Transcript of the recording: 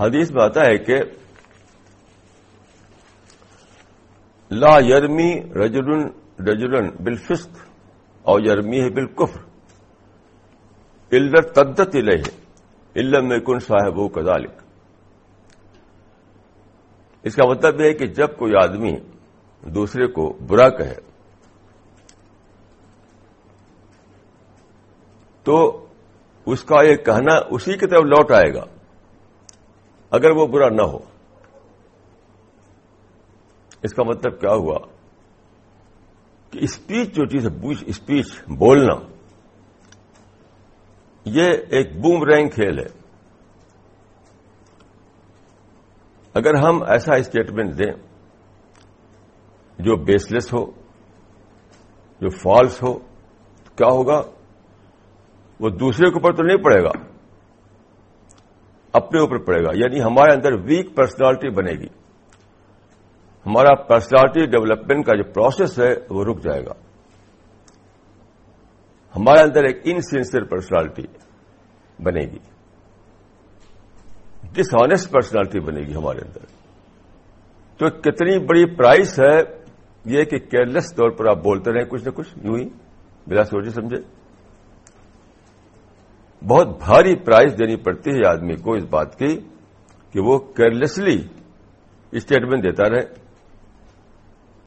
حدیث میں آتا ہے کہ لا یرمی رجلن رجلن بالفسق اور یرمی ہے بالکفر علت تدت الہ علم میں کن صاحب و کذالک۔ اس کا مطلب یہ ہے کہ جب کوئی آدمی دوسرے کو برا کہے، تو اس کا یہ کہنا اسی کی طرف لوٹ آئے گا۔ اگر وہ برا نہ ہو۔ اس کا مطلب کیا ہوا؟ کہ اسپیچ جو چیز ہے اسپیچ، بولنا۔ یہ ایک بوم رینگ کھیل ہے۔ اگر ہم ایسا اسٹیٹمنٹ دیں جو بیس لیس ہو، جو فالس ہو، تو کیا ہوگا؟ وہ دوسرے کے اوپر تو نہیں پڑے گا۔ اپنے اوپر پڑے گا یعنی ہمارے اندر ویک پرسنالٹی بنے گی۔ ہمارا پرسنالٹی ڈیولپمنٹ کا جو پروسیس ہے، وہ رک جائے گا۔ ہمارے اندر ایک انسنسیئر پرسنالٹی بنے گی۔ ڈس آنےسٹ پرسنالٹی بنے گی ہمارے اندر۔ تو کتنی بڑی پرائز ہے یہ کہ کیئرلیس طور پر آپ بولتے رہیں، کچھ نہ کچھ یوں ہی، بلا سوچے سمجھے۔ بہت بھاری پرائز دینی پڑتی ہے آدمی کو اس بات کی کہ وہ کیئرلیسلی اسٹیٹمنٹ دیتا رہے